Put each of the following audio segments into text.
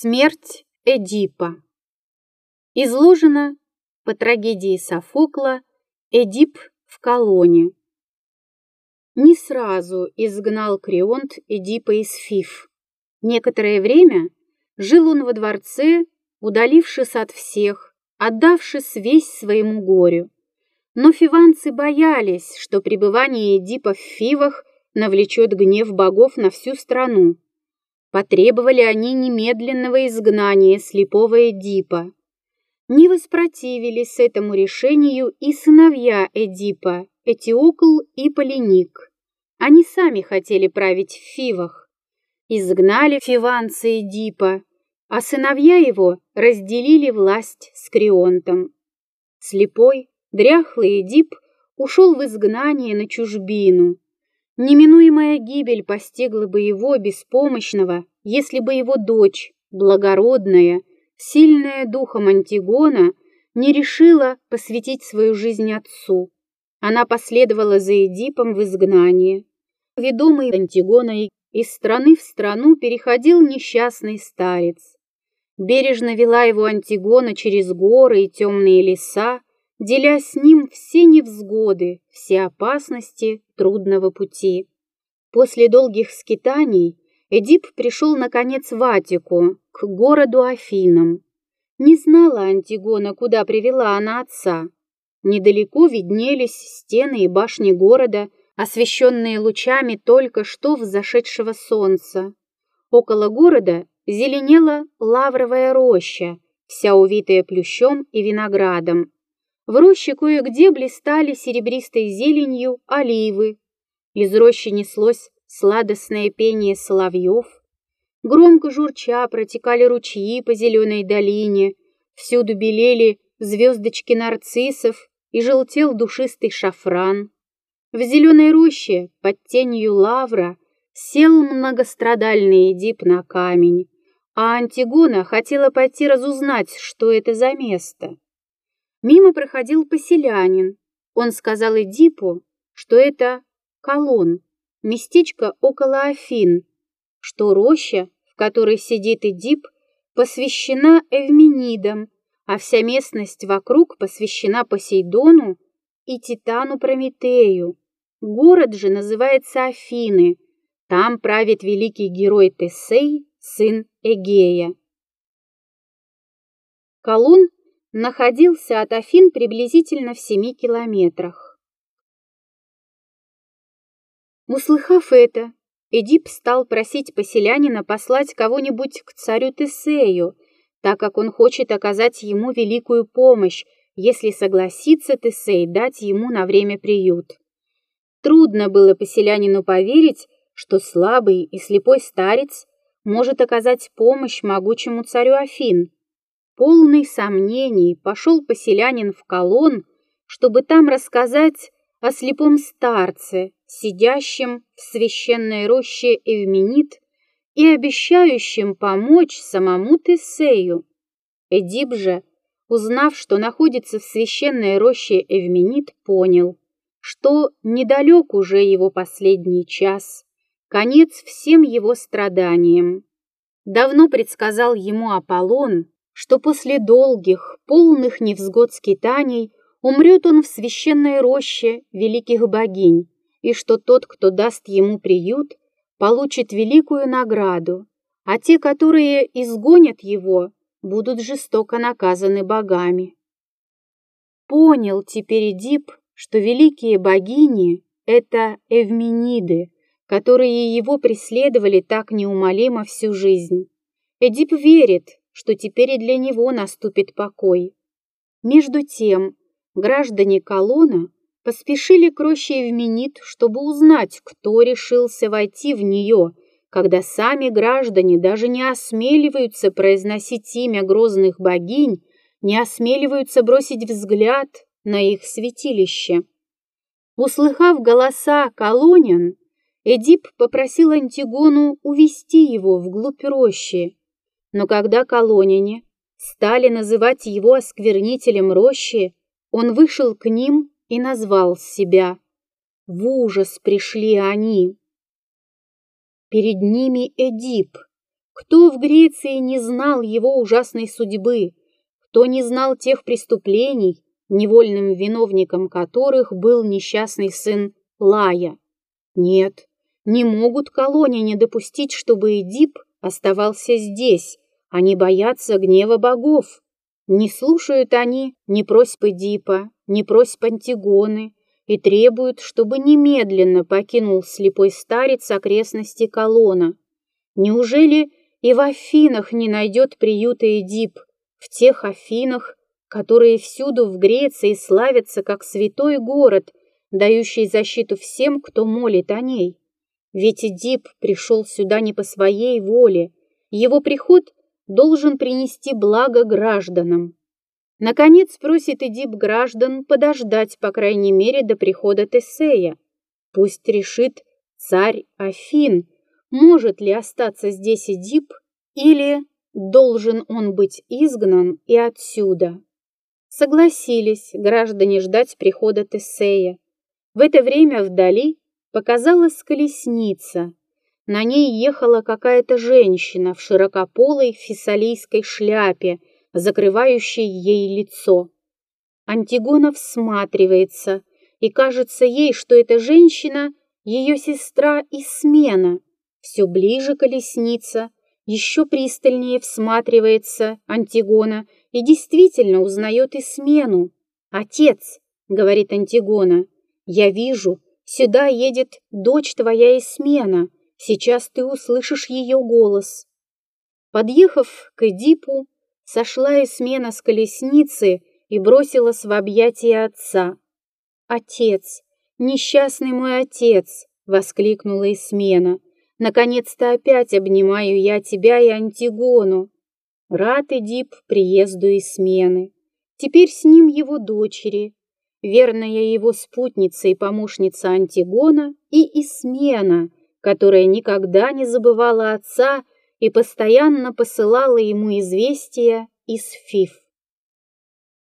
Смерть Эдипа. Изложено по трагедии Софокла «Эдип в колонне». Не сразу изгнал Крионт Эдипа из Фиф. Некоторое время жил он во дворце, удалившись от всех, отдавшись весь своему горю. Но фиванцы боялись, что пребывание Эдипа в Фивах навлечет гнев богов на всю страну Потребовали они немедленного изгнания слепого Эдипа. Не воспротивились этому решению и сыновья Эдипа, Этиокл и Полиник. Они сами хотели править в Фивах. Изгнали фиванца Эдипа, а сыновья его разделили власть с Крионтом. Слепой, дряхлый Эдип ушел в изгнание на чужбину, Неминуемая гибель постигла бы его беспомощного, если бы его дочь, благородная, сильная духом Антигона, не решила посвятить свою жизнь отцу. Она последовала за Эдипом в изгнание. Ведомый Антигоной из страны в страну переходил несчастный старец. Бережно вела его Антигона через горы и темные леса, деля с ним все невзгоды, все опасности трудного пути. После долгих скитаний Эдип пришел, наконец, в Атику, к городу Афинам. Не знала Антигона, куда привела она отца. Недалеко виднелись стены и башни города, освещенные лучами только что взошедшего солнца. Около города зеленела лавровая роща, вся увитая плющом и виноградом. В роще кое-где блистали серебристой зеленью оливы. Из рощи неслось сладостное пение соловьев. Громко журча протекали ручьи по зеленой долине, всюду белели звездочки нарциссов и желтел душистый шафран. В зеленой роще под тенью лавра сел многострадальный Эдип на камень, а Антигона хотела пойти разузнать, что это за место. Мимо проходил поселянин. Он сказал Эдипу, что это Колон, местечко около Афин, что роща, в которой сидит Эдип, посвящена Эвменидам, а вся местность вокруг посвящена Посейдону и Титану Прометею. Город же называется Афины. Там правит великий герой Тесей, сын Эгея. Колун находился от Афин приблизительно в семи километрах. Услыхав это, Эдип стал просить поселянина послать кого-нибудь к царю Тесею, так как он хочет оказать ему великую помощь, если согласится Тесей дать ему на время приют. Трудно было поселянину поверить, что слабый и слепой старец может оказать помощь могучему царю Афин. Полный сомнений пошел поселянин в колонн, чтобы там рассказать о слепом старце, сидящем в священной роще Эвменит и обещающем помочь самому Тесею. Эдип же, узнав, что находится в священной роще Эвменит, понял, что недалек уже его последний час, конец всем его страданиям. Давно предсказал ему Аполлон, что после долгих, полных невзгод скитаний умрет он в священной роще великих богинь, и что тот, кто даст ему приют, получит великую награду, а те, которые изгонят его, будут жестоко наказаны богами. Понял теперь Эдип, что великие богини — это эвмениды, которые его преследовали так неумолимо всю жизнь. Эдип верит, что теперь и для него наступит покой. Между тем, граждане колонна поспешили к роще Евменит, чтобы узнать, кто решился войти в нее, когда сами граждане даже не осмеливаются произносить имя грозных богинь, не осмеливаются бросить взгляд на их святилище. Услыхав голоса колонин, Эдип попросил Антигону увести его вглубь рощи, но когда колоняне стали называть его осквернителем рощи, он вышел к ним и назвал себя. В ужас пришли они. Перед ними Эдип, Кто в Греции не знал его ужасной судьбы, кто не знал тех преступлений, невольным виновником которых был несчастный сын Лая? Нет, не могут колония допустить, чтобы Эдип оставался здесь, они боятся гнева богов. Не слушают они ни просьб Эдипа, ни просьб Антигоны и требуют, чтобы немедленно покинул слепой старец окрестности колона. Неужели и в Афинах не найдет приюта Эдип, в тех Афинах, которые всюду в Греции славятся как святой город, дающий защиту всем, кто молит о ней. Ведь Эдип пришел сюда не по своей воле, его приход должен принести благо гражданам. Наконец просит Эдип граждан подождать, по крайней мере, до прихода Тесея. Пусть решит царь Афин, может ли остаться здесь Эдип или должен он быть изгнан и отсюда. Согласились граждане ждать прихода Тесея. В это время вдали показалась колесница. На ней ехала какая-то женщина в широкополой фессалийской шляпе, закрывающей ей лицо. Антигона всматривается, и кажется ей, что эта женщина — ее сестра Исмена, все ближе колесница, еще пристальнее всматривается Антигона и действительно узнает и смену. «Отец», — говорит Антигона, — «я вижу, сюда едет дочь твоя Исмена, сейчас ты услышишь ее голос». Подъехав к Эдипу, сошла Исмена с колесницы и бросилась в объятия отца. «Отец, несчастный мой отец!» — воскликнула Исмена. Наконец-то опять обнимаю я тебя и Антигону. Рад Эдип приезду и смены. Теперь с ним его дочери, верная его спутница и помощница Антигона и Исмена, которая никогда не забывала отца и постоянно посылала ему известия из Фиф.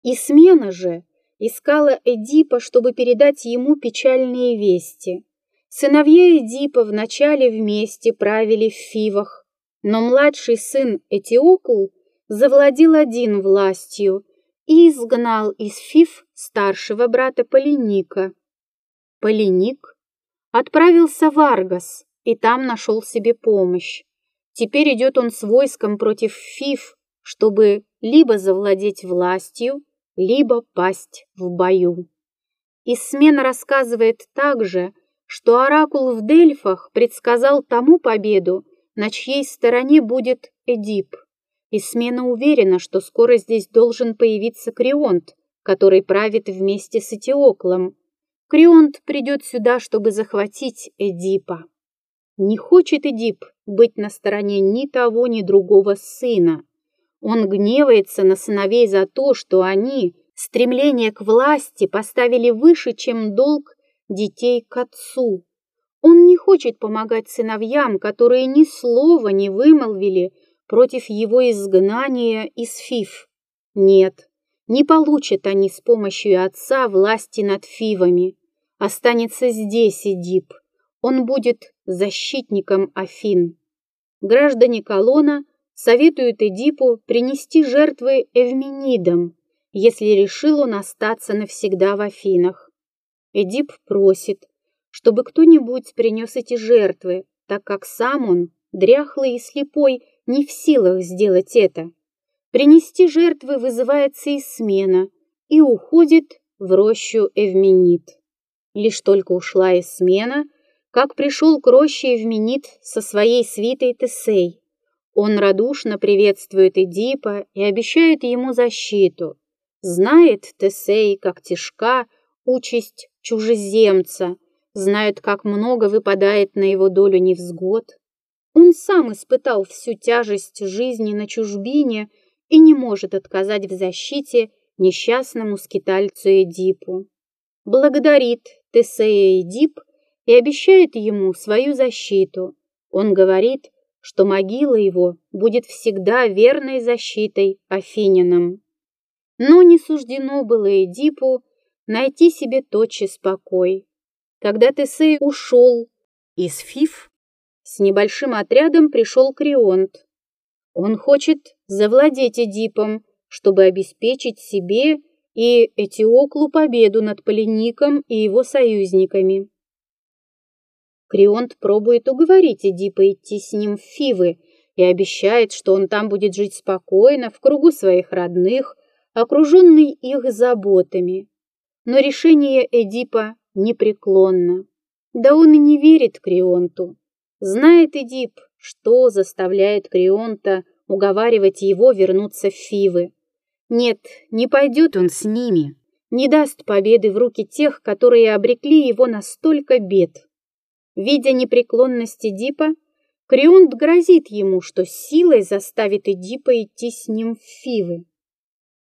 Исмена же искала Эдипа, чтобы передать ему печальные вести. Сыновья Эдипа вначале вместе правили в Фивах, но младший сын Этиокл завладел один властью и изгнал из Фив старшего брата Полиника. Полиник отправился в Аргос и там нашел себе помощь. Теперь идет он с войском против Фив, чтобы либо завладеть властью, либо пасть в бою. Исмена рассказывает также, что оракул в Дельфах предсказал тому победу, на чьей стороне будет Эдип. И смена уверена, что скоро здесь должен появиться Крионт, который правит вместе с Этиоклом. Крионт придет сюда, чтобы захватить Эдипа. Не хочет Эдип быть на стороне ни того, ни другого сына. Он гневается на сыновей за то, что они стремление к власти поставили выше, чем долг детей к отцу. Он не хочет помогать сыновьям, которые ни слова не вымолвили против его изгнания из Фив. Нет, не получат они с помощью отца власти над Фивами. Останется здесь Эдип. Он будет защитником Афин. Граждане Колона советуют Эдипу принести жертвы Эвменидам, если решил он остаться навсегда в Афинах. Эдип просит, чтобы кто-нибудь принес эти жертвы, так как сам он, дряхлый и слепой, не в силах сделать это. Принести жертвы вызывается из смена и уходит в рощу Эвменит. Лишь только ушла из смена, как пришел к роще Эвменит со своей свитой Тесей. Он радушно приветствует Эдипа и обещает ему защиту. Знает Тесей, как тяжка участь чужеземца, знает, как много выпадает на его долю невзгод. Он сам испытал всю тяжесть жизни на чужбине и не может отказать в защите несчастному скитальцу Эдипу. Благодарит Тесея Эдип и обещает ему свою защиту. Он говорит, что могила его будет всегда верной защитой Афининам. Но не суждено было Эдипу найти себе тотчас покой. Когда Тесей ушел из Фиф, с небольшим отрядом пришел Крионт Он хочет завладеть Эдипом, чтобы обеспечить себе и Этиоклу победу над Полиником и его союзниками. Крионт пробует уговорить Эдипа идти с ним в Фивы и обещает, что он там будет жить спокойно, в кругу своих родных, окруженный их заботами. Но решение Эдипа непреклонно. Да он и не верит Крионту. Знает Эдип, что заставляет Крионта уговаривать его вернуться в Фивы. Нет, не пойдет он с ними, не даст победы в руки тех, которые обрекли его на столько бед. Видя непреклонность Эдипа, Крионт грозит ему, что силой заставит Эдипа идти с ним в Фивы.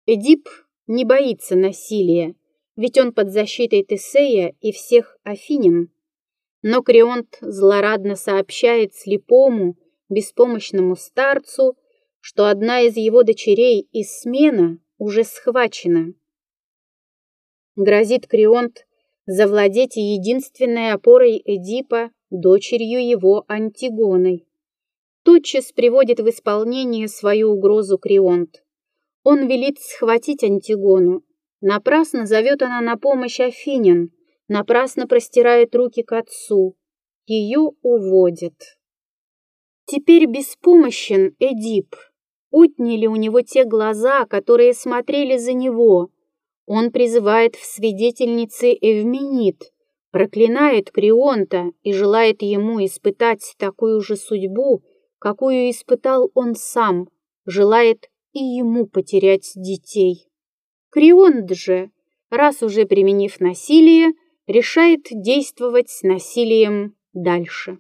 Эдип не боится насилия, ведь он под защитой Тесея и всех афинин. Но Крионт злорадно сообщает слепому, беспомощному старцу, что одна из его дочерей из смена уже схвачена. Грозит Крионт завладеть единственной опорой Эдипа, дочерью его Антигоной. Тотчас приводит в исполнение свою угрозу Крионт. Он велит схватить Антигону. Напрасно зовет она на помощь Афинян, напрасно простирает руки к отцу. Ее уводят. Теперь беспомощен Эдип. Отняли у него те глаза, которые смотрели за него. Он призывает в свидетельнице Эвменит, проклинает Крионта и желает ему испытать такую же судьбу, какую испытал он сам, желает и ему потерять детей. Крионт же, раз уже применив насилие, решает действовать с насилием дальше.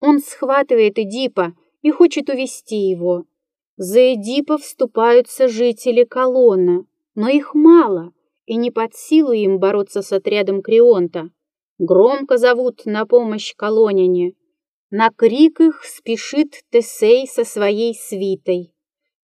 Он схватывает Эдипа и хочет увести его. За Эдипа вступаются жители колонна, но их мало, и не под силу им бороться с отрядом Крионта. Громко зовут на помощь колоняне. На крик их спешит Тесей со своей свитой.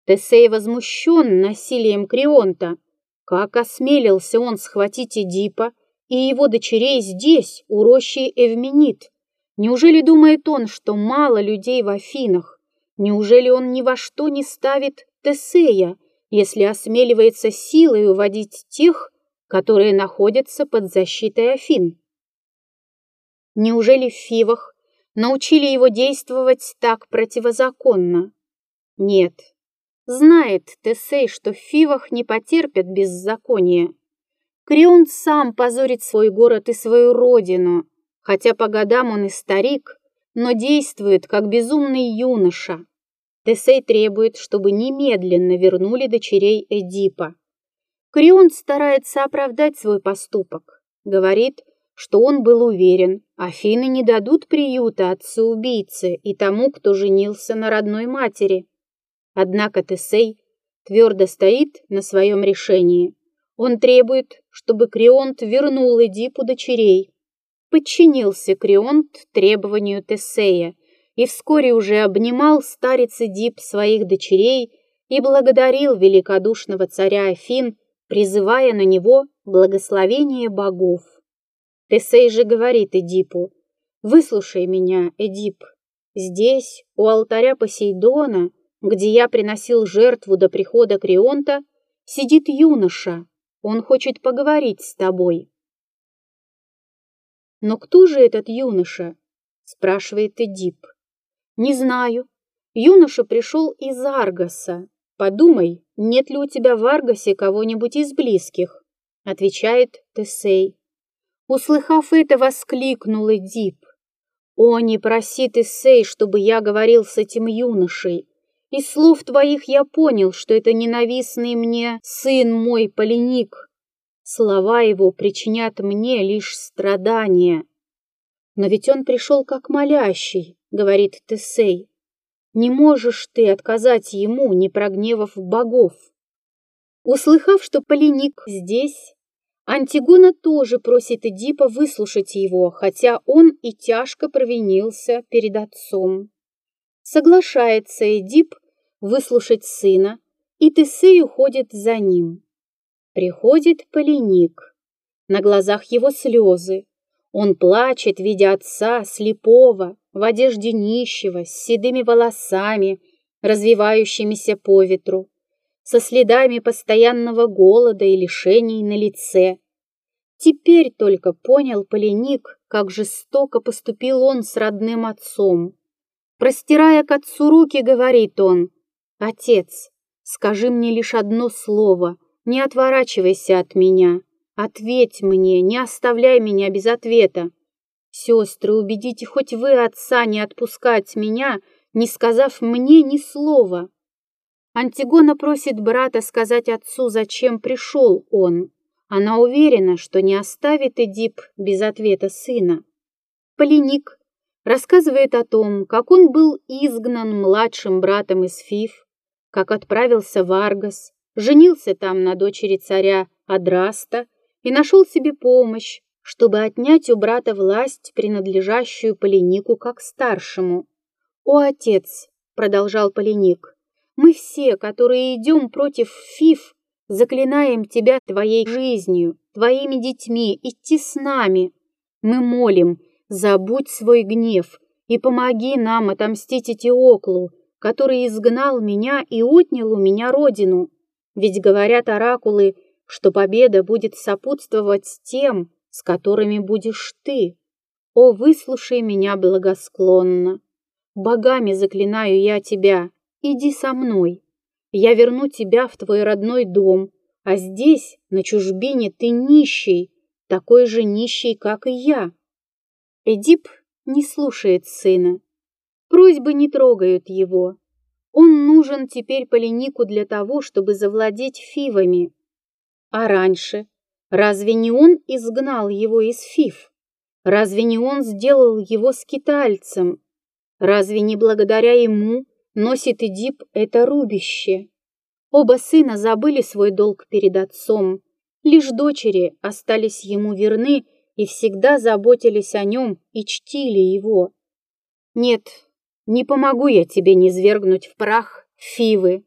Тесей возмущен насилием Крионта. Как осмелился он схватить Эдипа и его дочерей здесь, у рощи Эвменит? Неужели думает он, что мало людей в Афинах? Неужели он ни во что не ставит Тесея, если осмеливается силой уводить тех, которые находятся под защитой Афин? Неужели в Фивах научили его действовать так противозаконно? Нет. Знает Тесей, что в Фивах не потерпят беззакония. Крион сам позорит свой город и свою родину, хотя по годам он и старик, но действует как безумный юноша. Тесей требует, чтобы немедленно вернули дочерей Эдипа. Крион старается оправдать свой поступок. Говорит, что он был уверен, Афины не дадут приюта отцу-убийце и тому, кто женился на родной матери. Однако Тесей твердо стоит на своем решении. Он требует, чтобы Крионт вернул Эдипу дочерей. Подчинился Крионт требованию Тесея и вскоре уже обнимал старец Эдип своих дочерей и благодарил великодушного царя Афин, призывая на него благословение богов. Тесей же говорит Эдипу, «Выслушай меня, Эдип. Здесь, у алтаря Посейдона, где я приносил жертву до прихода Крионта, сидит юноша. Он хочет поговорить с тобой». «Но кто же этот юноша?» – спрашивает Эдип. «Не знаю. Юноша пришел из Аргоса. Подумай, нет ли у тебя в Аргосе кого-нибудь из близких?» – отвечает Тесей. Услыхав это, воскликнул Эдип. «О, не проси ты, Сей, чтобы я говорил с этим юношей. Из слов твоих я понял, что это ненавистный мне сын мой Полиник. Слова его причинят мне лишь страдания. Но ведь он пришел как молящий, — говорит Тесей. Не можешь ты отказать ему, не прогневав богов. Услыхав, что Полиник здесь, Антигона тоже просит Эдипа выслушать его, хотя он и тяжко провинился перед отцом. Соглашается Эдип выслушать сына, и Тесей уходит за ним. Приходит Полиник. На глазах его слезы. Он плачет, видя отца, слепого, в одежде нищего, с седыми волосами, развивающимися по ветру, со следами постоянного голода и лишений на лице. Теперь только понял Поленик, как жестоко поступил он с родным отцом. Простирая к отцу руки, говорит он, «Отец, скажи мне лишь одно слово, не отворачивайся от меня, ответь мне, не оставляй меня без ответа. Сестры, убедите хоть вы отца не отпускать меня, не сказав мне ни слова». Антигона просит брата сказать отцу, зачем пришел он. Она уверена, что не оставит Эдип без ответа сына. Полиник рассказывает о том, как он был изгнан младшим братом из Фиф, как отправился в Аргос, женился там на дочери царя Адраста и нашел себе помощь, чтобы отнять у брата власть, принадлежащую Полинику как старшему. «О, отец!» — продолжал Полиник. «Мы все, которые идем против Фиф, заклинаем тебя твоей жизнью, твоими детьми, идти с нами. Мы молим, забудь свой гнев и помоги нам отомстить Этиоклу, который изгнал меня и отнял у меня родину. Ведь говорят оракулы, что победа будет сопутствовать тем, с которыми будешь ты. О, выслушай меня благосклонно. Богами заклинаю я тебя, иди со мной. Я верну тебя в твой родной дом, а здесь, на чужбине, ты нищий, такой же нищий, как и я. Эдип не слушает сына. Просьбы не трогают его. Он нужен теперь Поленику для того, чтобы завладеть фивами. А раньше разве не он изгнал его из фив? Разве не он сделал его скитальцем? Разве не благодаря ему носит Эдип это рубище? Оба сына забыли свой долг перед отцом. Лишь дочери остались ему верны и всегда заботились о нем и чтили его. Нет, не помогу я тебе низвергнуть в прах фивы.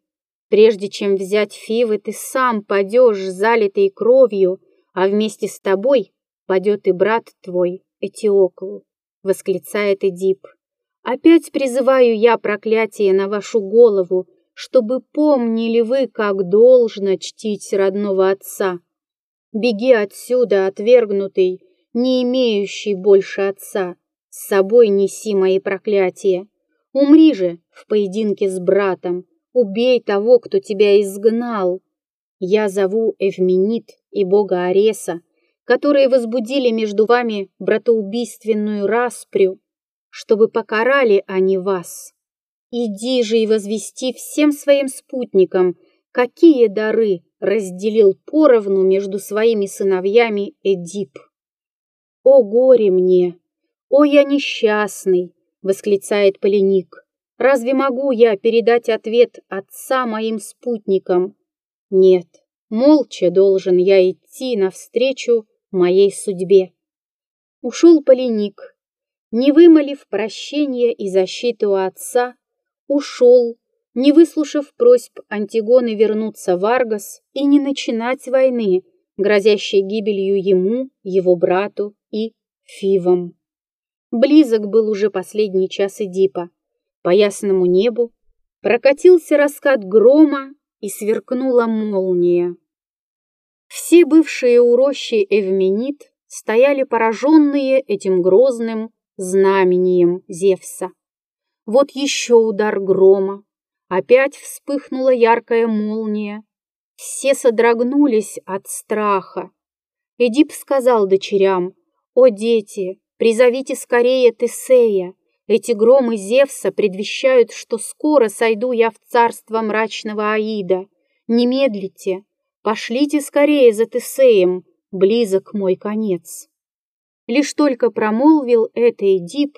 Прежде чем взять фивы, ты сам падешь, залитый кровью, а вместе с тобой падет и брат твой, Этиокл, восклицает Эдип. Опять призываю я проклятие на вашу голову, чтобы помнили вы, как должно чтить родного отца. Беги отсюда, отвергнутый, не имеющий больше отца. С собой неси мои проклятия. Умри же в поединке с братом, убей того, кто тебя изгнал. Я зову Эвменит и бога Ареса, которые возбудили между вами братоубийственную распрю, чтобы покарали они вас. Иди же и возвести всем своим спутникам, какие дары разделил поровну между своими сыновьями Эдип. «О горе мне! О, я несчастный!» — восклицает Поленик. «Разве могу я передать ответ отца моим спутникам? Нет, молча должен я идти навстречу моей судьбе». Ушел Поленик, не вымолив прощения и защиты у отца, ушел, не выслушав просьб Антигоны вернуться в Аргос и не начинать войны, грозящей гибелью ему, его брату и Фивам. Близок был уже последний час Эдипа. По ясному небу прокатился раскат грома и сверкнула молния. Все бывшие у рощи Эвменит стояли пораженные этим грозным знамением Зевса. Вот еще удар грома. Опять вспыхнула яркая молния. Все содрогнулись от страха. Эдип сказал дочерям, «О, дети, призовите скорее Тесея. Эти громы Зевса предвещают, что скоро сойду я в царство мрачного Аида. Не медлите, пошлите скорее за Тесеем, близок мой конец». Лишь только промолвил это Эдип,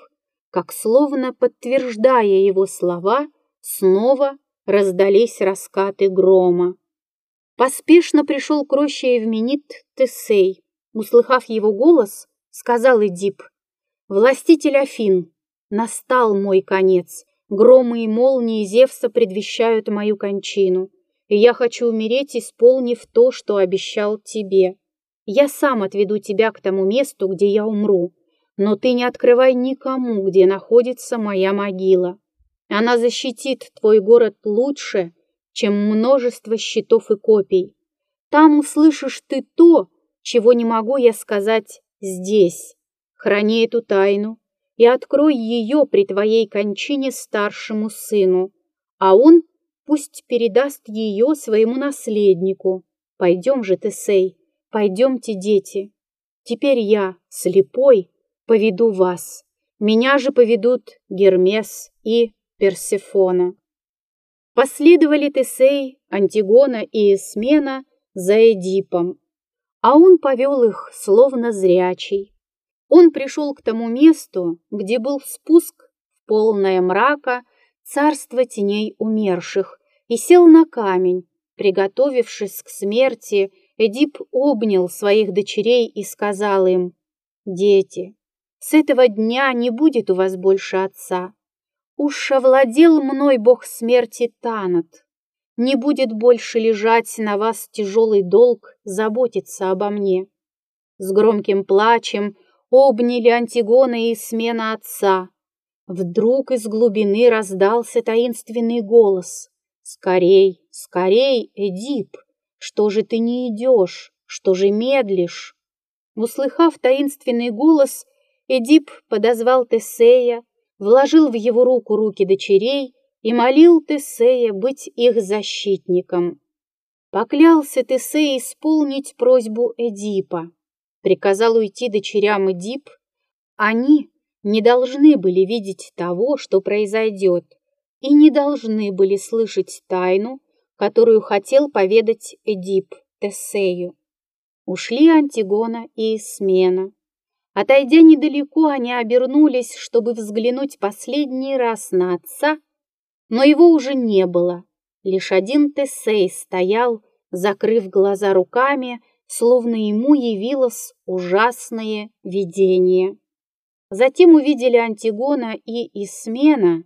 как словно подтверждая его слова, снова раздались раскаты грома. Поспешно пришел к роще Евменит Тесей. Услыхав его голос, сказал Эдип, «Властитель Афин, настал мой конец, громы и молнии Зевса предвещают мою кончину, и я хочу умереть, исполнив то, что обещал тебе. Я сам отведу тебя к тому месту, где я умру, но ты не открывай никому, где находится моя могила. Она защитит твой город лучше, чем множество щитов и копий. Там услышишь ты то, чего не могу я сказать здесь. Храни эту тайну и открой ее при твоей кончине старшему сыну, а он пусть передаст ее своему наследнику. Пойдем же, Тесей, пойдемте, дети. Теперь я, слепой, поведу вас. Меня же поведут Гермес и Персефона. Последовали Тесей, Антигона и Эсмена за Эдипом, а он повел их, словно зрячий. Он пришел к тому месту, где был спуск в полное мрака царство теней умерших, и сел на камень. Приготовившись к смерти, Эдип обнял своих дочерей и сказал им, «Дети, с этого дня не будет у вас больше отца. Уж овладел мной бог смерти Танат. Не будет больше лежать на вас тяжелый долг заботиться обо мне». С громким плачем обняли Антигона и смена отца. Вдруг из глубины раздался таинственный голос. «Скорей, скорей, Эдип! Что же ты не идешь? Что же медлишь?» Услыхав таинственный голос, Эдип подозвал Тесея, вложил в его руку руки дочерей и молил Тесея быть их защитником. Поклялся Тесей исполнить просьбу Эдипа приказал уйти дочерям Эдип, они не должны были видеть того, что произойдет, и не должны были слышать тайну, которую хотел поведать Эдип Тесею. Ушли Антигона и Смена. Отойдя недалеко, они обернулись, чтобы взглянуть последний раз на отца, но его уже не было. Лишь один Тесей стоял, закрыв глаза руками, словно ему явилось ужасное видение. Затем увидели Антигона и Исмена,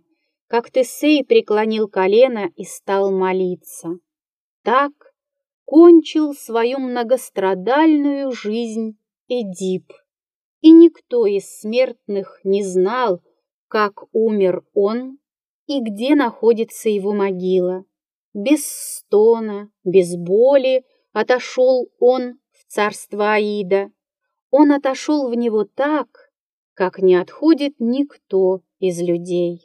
как Тесей преклонил колено и стал молиться. Так кончил свою многострадальную жизнь Эдип, и никто из смертных не знал, как умер он и где находится его могила. Без стона, без боли, Отошел он в царство Аида. Он отошел в него так, как не отходит никто из людей.